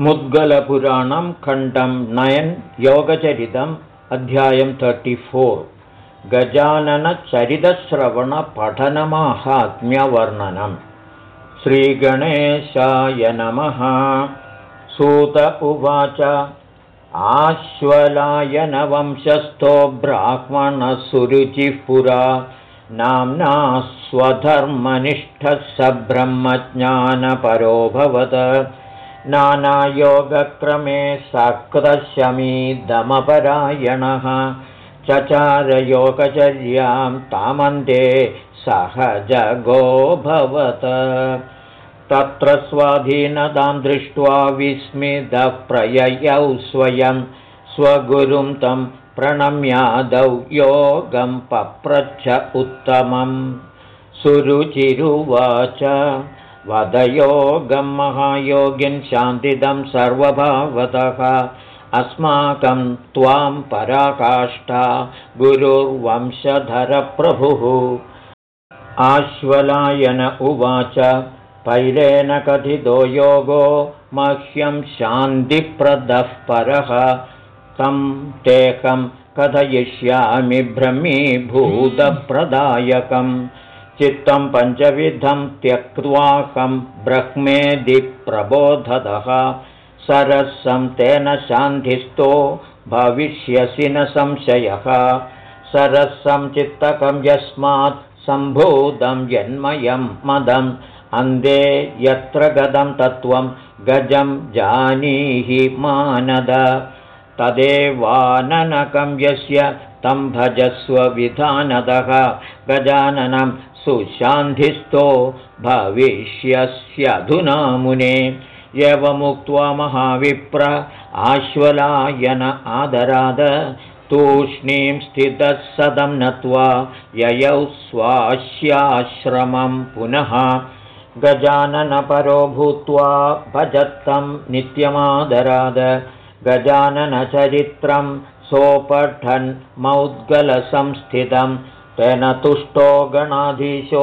मुद्गलपुराणं खण्डं नयन् योगचरितम् अध्यायं तर्टिफोर् गजाननचरितश्रवणपठनमाहात्म्यवर्णनम् श्रीगणेशाय नमः। सूत उवाच। आश्वलायनवंशस्थो ब्राह्मणसुरुचिः पुरा नाम्ना स्वधर्मनिष्ठः स ब्रह्मज्ञानपरोऽभवत् नानायोगक्रमे सकृतशमीदमपरायणः। चचारयोगचर्यां तामन्ते सहजगोऽभवत् तत्र स्वाधीनतां दृष्ट्वा विस्मितः प्रययौ स्वयं। स्वगुरुं तं प्रणम्यादौ योगं पप्रच्छ उत्तमं सुरुचिरुवाच वदयोगं महायोगिन् शान्तिदं सर्वभावतः। अस्माकं त्वां पराकाष्ठा गुरुर्वंशधरप्रभुः। आश्वलायन उवाच पैलेन कथितो योगो मह्यं शान्तिप्रदः परः। तं तेकं कथयिष्यामि ब्रह्मीभूतप्रदायकम् चित्तं पञ्चविधं त्यक्त्वाहं ब्रह्मेदि प्रबोधतः। सरसं तेन शान्तिस्थो भविष्यसि न संशयः। सरसं चित्तकं यस्मात् सम्भूतं यन्मयं मदम्। अन्धे यत्र गदं तत्त्वं गजं जानीहि मानद। तदेवाननकं यस्य तं भजस्व विधानदः। गजाननं सुशान्धिस्थो भविष्यस्यधुना मुने एवमुक्त्वा महाविप्र आश्वलायन आदराद। तूष्णीं स्थितः सदं नत्वा ययौ स्वास्याश्रमं पुनः। गजाननपरो भूत्वा भजत्तं नित्यमादराद। गजाननचरित्रं सोपठन् मौद्गलसंस्थितं तेन तुष्टो गणाधीशो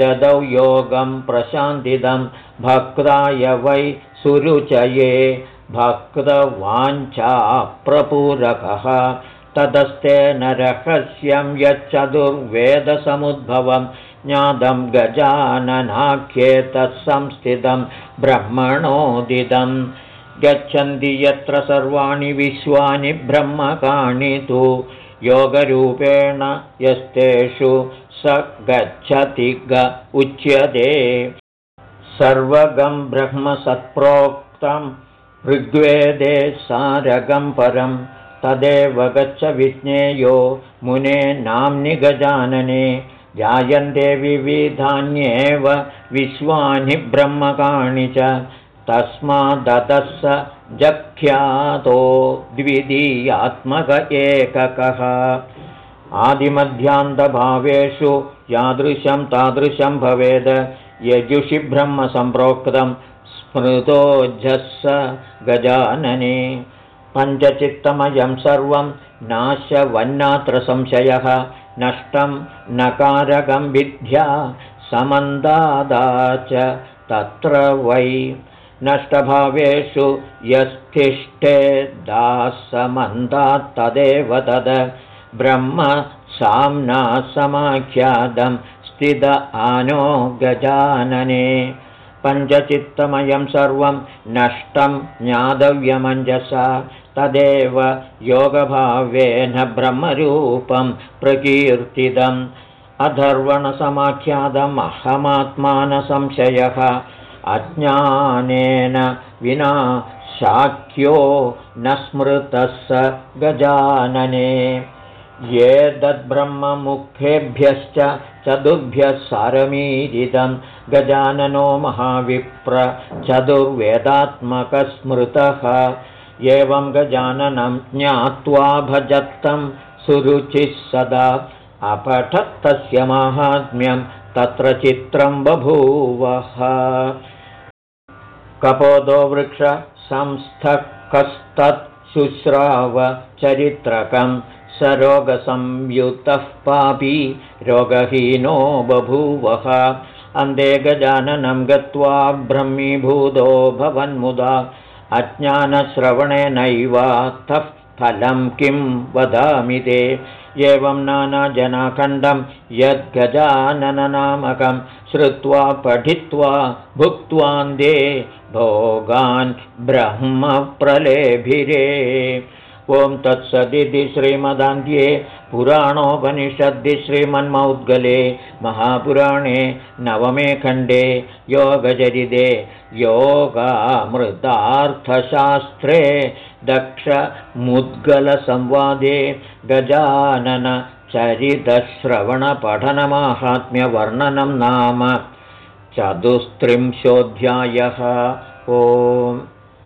ददौ योगं प्रशान्तिदं भक्ताय वै सुरुचये भक्तवाञ्छाप्रपूरकः ततस्तेन रहस्यं यच्चतुर्वेदसमुद्भवं ज्ञातं गजाननाख्येतत्संस्थितं ब्रह्मणोदितं। गच्छन्ति यत्र सर्वाणि विश्वानि ब्रह्मकाणि तु योगरूपेण यस्तेषु स गच्छति ग उच्यते। सर्वगं ब्रह्मसत्प्रोक्तं ऋग्वेदे सारगं परं तदेव गच्छ विज्ञेयो मुने नाम्नि गजानने। जायन्ते विविधान्येव विश्वानि ब्रह्मकाणि च। तस्मादतः स जख्यातो द्वितीयात्मक एककः। आदिमध्यान्तभावेषु यादृशं तादृशं भवेद्। यजुषि ब्रह्मसम्प्रोक्तं स्मृतोजः गजानने। पञ्चचित्तमयं सर्वं नाशवन्नात्र संशयः। नष्टं नकारकं विद्या समन्दादा च तत्र वै नष्टभावेषु यस्तिष्ठे दासमन्दात्तदेव तद। ब्रह्म साम्ना समाख्यातं स्थित आनो गजानने। पञ्चचित्तमयं सर्वं नष्टं ज्ञातव्यमञ्जसा। तदेव योगभावेन ब्रह्मरूपं प्रकीर्तितम्। अधर्वणसमाख्यातमहमात्मानसंशयः अज्ञानेन विना शाक्यो न स्मृतः स गजानने। ये तद्ब्रह्ममुखेभ्यश्च चतुर्भ्यः सारमीरिदं गजाननो महाविप्र चतुर्वेदात्मकस्मृतः। एवं गजाननं ज्ञात्वा भजत्तं सुरुचिः सदा। अपठत्तस्य माहात्म्यं तत्र चित्रं बभूवः। कपोदो शुश्रावचरित्रकं स रोगसंयुतः पापी रोगहीनो बभूवः। अन्धे गजाननं गत्वा ब्रह्मीभूतो भवन्मुदा। अज्ञानश्रवणेनैवार्थः फलं किं वदामि ते? एवं नानाजनाखण्डं यद्गजानननामकं श्रुत्वा पठित्वा भुक्त्वान्दे भोगान् ब्रह्मप्रलेभिरे ॐ तत्सदिति श्रीमदान्ध्ये पुराणोपनिषद्दि श्रीमन्मौद्गले महापुराणे नवमे खण्डे योगचरिते योगामृतार्थशास्त्रे दक्षमुद्गलसंवादे गजाननचरितश्रवणपठनमाहात्म्यवर्णनं नाम चतुस्त्रिंशोऽध्यायः। ओम्